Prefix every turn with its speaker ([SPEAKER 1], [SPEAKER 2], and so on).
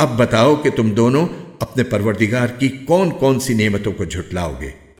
[SPEAKER 1] अब बताओ कि तुम दोनों अपने परवरदिगार की कौन कौन सी नेमतों को झुटलाओगे?